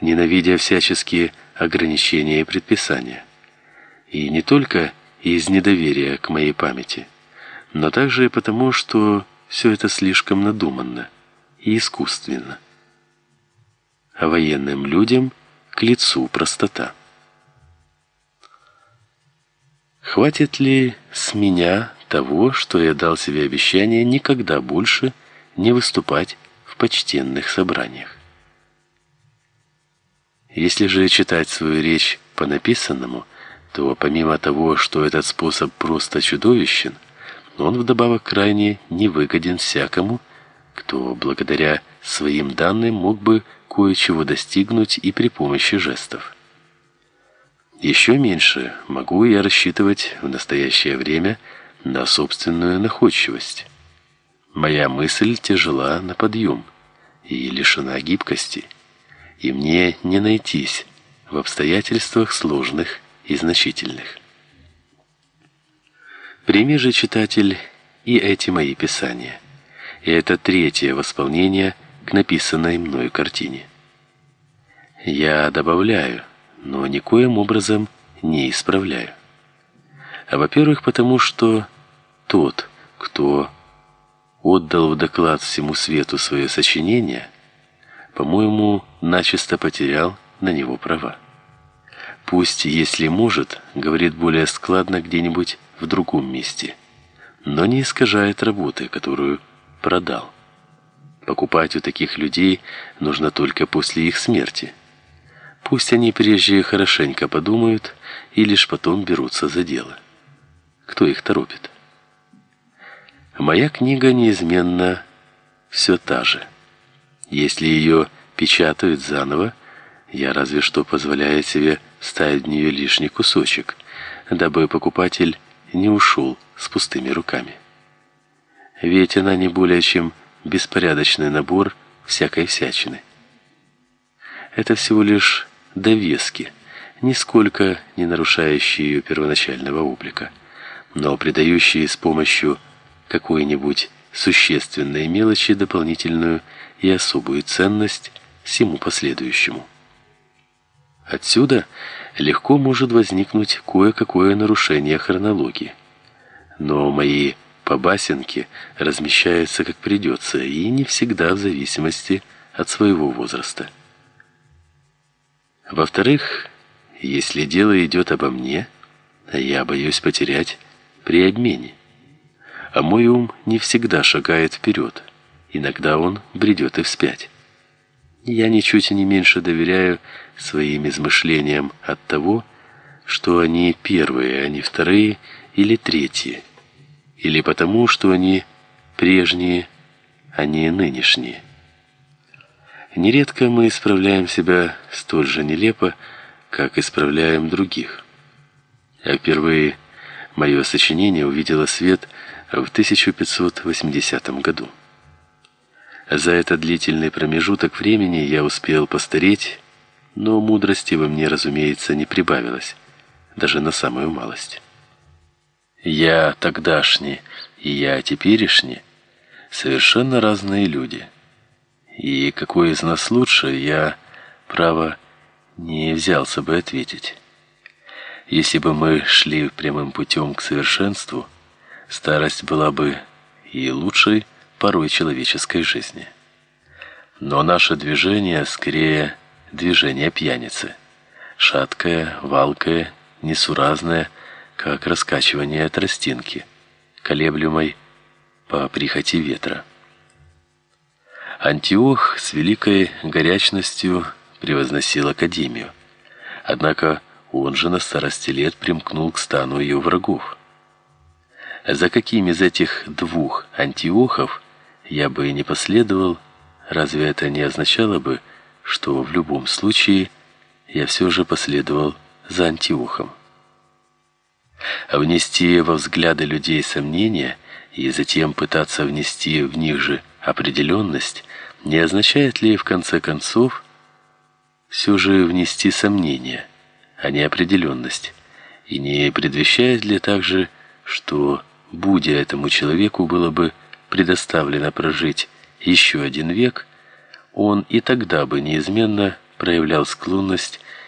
ненавидя всяческие ограничения и предписания. И не только из недоверия к моей памяти, но также и потому, что все это слишком надуманно и искусственно. А военным людям к лицу простота. Хватит ли с меня того, что я дал себе обещание никогда больше не выступать в почтенных собраниях? Если же читать свою речь по написанному, то помимо того, что этот способ просто чудовищен, он вдобавок крайне невыгоден всякому, кто благодаря своим данным мог бы кое-чего достигнуть и при помощи жестов. Еще меньше могу я рассчитывать в настоящее время на собственную находчивость. Моя мысль тяжела на подъем и лишена гибкости, и мне не найтись в обстоятельствах сложных и значительных. Прими же, читатель, и эти мои писания. И это третье восполнение к написанной мною картине. Я добавляю, но никоим образом не исправляю. А во-первых, потому что тот, кто отдал в доклад всему свету свое сочинение, по-моему, начисто потерял на него права. Пусть, если может, говорит более складно где-нибудь в другом месте, но не искажает работы, которую продал. Покупать у таких людей нужно только после их смерти. Пусть они прежде хорошенько подумают и лишь потом берутся за дело. Кто их торопит? Моя книга неизменно все та же. Если ее печатают заново, я разве что позволяю себе ставить в нее лишний кусочек, дабы покупатель не ушел с пустыми руками. Ведь она не более чем беспорядочный набор всякой всячины. Это всего лишь довески, нисколько не нарушающие ее первоначального облика, но придающие с помощью какой-нибудь существенной мелочи дополнительную и особую ценность всему последующему. Отсюда легко может возникнуть кое-какое нарушение хронологии. Но мои побасенки размещаются как придется и не всегда в зависимости от своего возраста. Во-вторых, если дело идет обо мне, я боюсь потерять при обмене. А мой ум не всегда шагает вперед, иногда он бредет и вспять. Я ничуть не меньше доверяю своим измышлениям от того, что они первые, а не вторые или третьи, или потому, что они прежние, а не нынешние. Нередко мы исправляем себя столь же нелепо, как исправляем других. А впервые мое сочинение увидело свет в 1580 году. За этот длительный промежуток времени я успел постареть, но мудрости во мне, разумеется, не прибавилось, даже на самую малость. Я тогдашний и я теперешний совершенно разные люди. И какой из нас лучше, я, право, не взялся бы ответить. Если бы мы шли прямым путем к совершенству, старость была бы и лучшей, порой человеческой жизни. Но наше движение скорее движение пьяницы. Шаткое, валкое, несуразное, как раскачивание тростинки, колеблемой по прихоти ветра. Антиох с великой горячностью превозносил Академию. Однако он же на старости лет примкнул к стану ее врагов. За каким из этих двух антиохов я бы и не последовал, разве это не означало бы, что в любом случае я все же последовал за Антиохом? А внести во взгляды людей сомнения и затем пытаться внести в них же определенность, не означает ли в конце концов все же внести сомнения, а не определенность, и не предвещает ли также, что, будя этому человеку было бы предоставлено прожить еще один век, он и тогда бы неизменно проявлял склонность